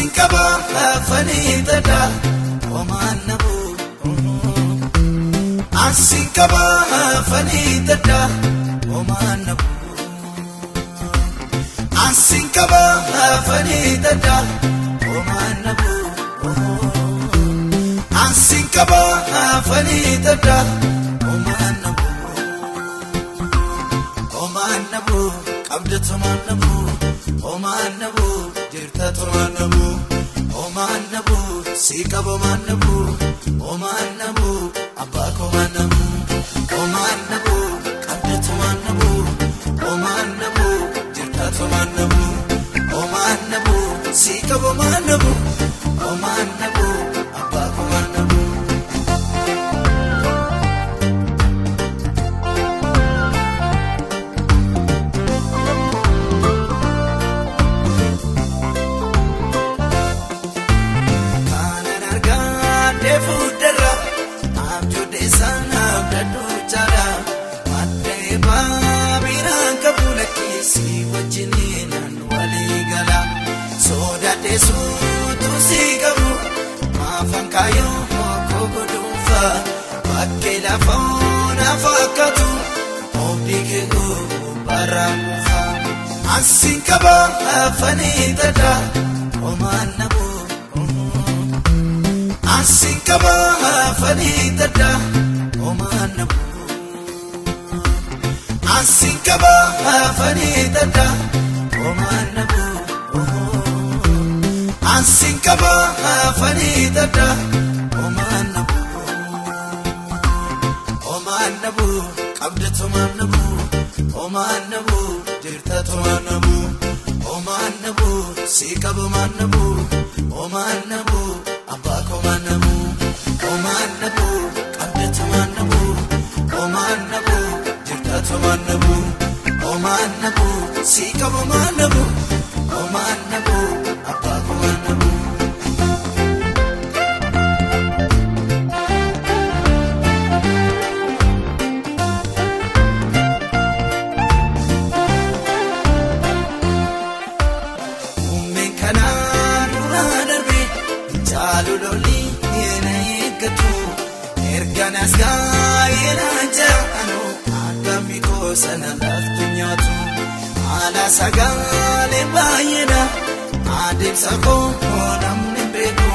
afanii dada homaan nabu ansi qaba afanii dada homaan nabu ansi qaba afanii dada homaan nabu ansi qaba afanii dada homaan nabu homaan nabu qabda tumaan nabu homaan nabu jirta tumaan nabu homaan nabu si qaba homaan nabu homaan nabu argaa deefuu dara abjoodde sanaaf dadhuu jala maddee baabiraan qabu lakkeessi wajjiniin walii gala sodaatee suutuu si qabu maafan kaayoo koo godhuunfa bakkee lafa onaa fakkaatu oobdii keekoo barraa kuufa ansiin qaba afanii dada homaan naboo. Ansi qaba afanii dada homaan nabu. Ansi qaba afanii dada homaan nabu. Ansi qaba afanii dada homaan nabu. Homaan nabu qabda tumaan nabu. Homaan nabu jirta tumaan nabu. Homaan nabu si qaba homaan nabu. Komaan nabu. Homaan nabu jirta tumaan nabu. Homaan nabu si qaba erganas gaa'eena jaanu akkami koosana laftu nyaatu haala sagaalee baay'eedha adeemsa koo namni beeku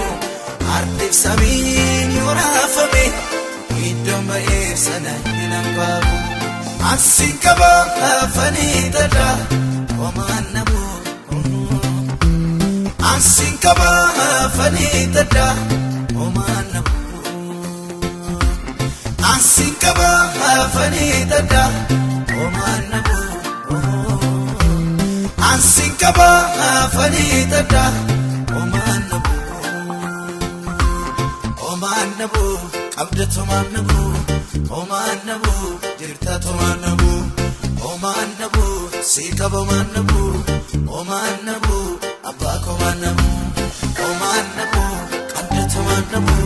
ardeemsa miin yoo raafame iddoon ba'eef sana hin hambaabu ansi qaba afanii dada homaan nabu. Ansi qaba afanii dada homaan qaba afanii dada homaan nabu. Ansi qaba afanii dada homaan nabu. Homaan nabu qabda tumaan nabu. Homaan nabu jirta tumaan nabu. Homaan nabu si qaba homaan nabu. Homaan nabu abbaa komaan nabu. Homaan nabu qabda tumaan nabu.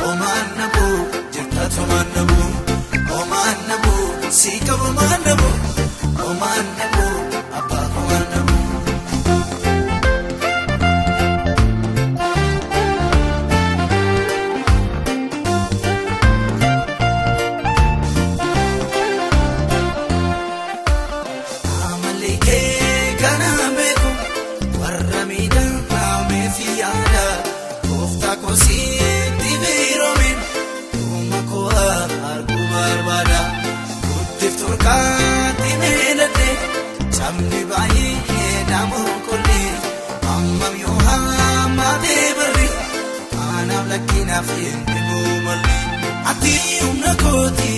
Homaan nabu jirta tumaan nabu. Homaan nabu si qaba homaan nabu. Homaan nabu hin dhibuu malli ati humna kooti.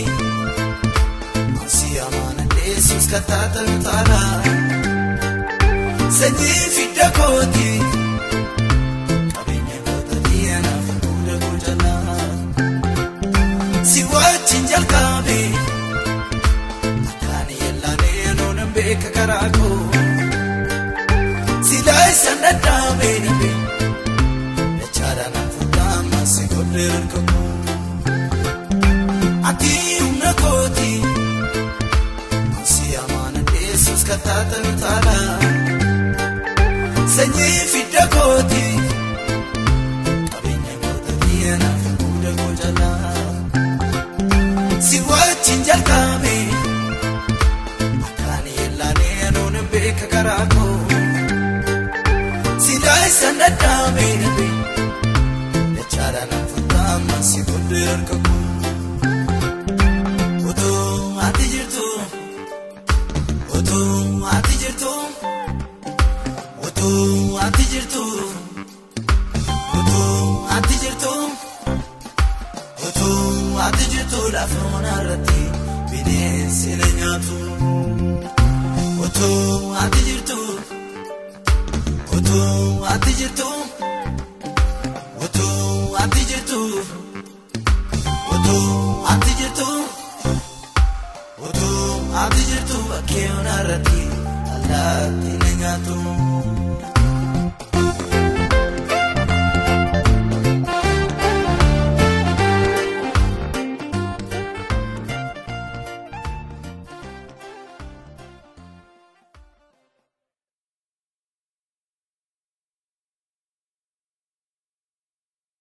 Si amana Yesus kataata taala sanyii fidda kooti Ati humna kooti si amaana deessus ka taata taala sanyii fidda kooti qabeenya goota diina fuula goojala si wajjin jalqabe akkaan yellaanee anuun beeka karaa koo si laayisan dhadhaame. Harka koo otoo ati jirtu otoo ati jirtu otoo ati jirtu otoo ati jirtu otoo ati jirtu lafa onarratti bineensi na nyaatu otoo ati jirtu otoo ati jirtu otoo ati jirtu bakkee onarratti allaatti na nyaatu.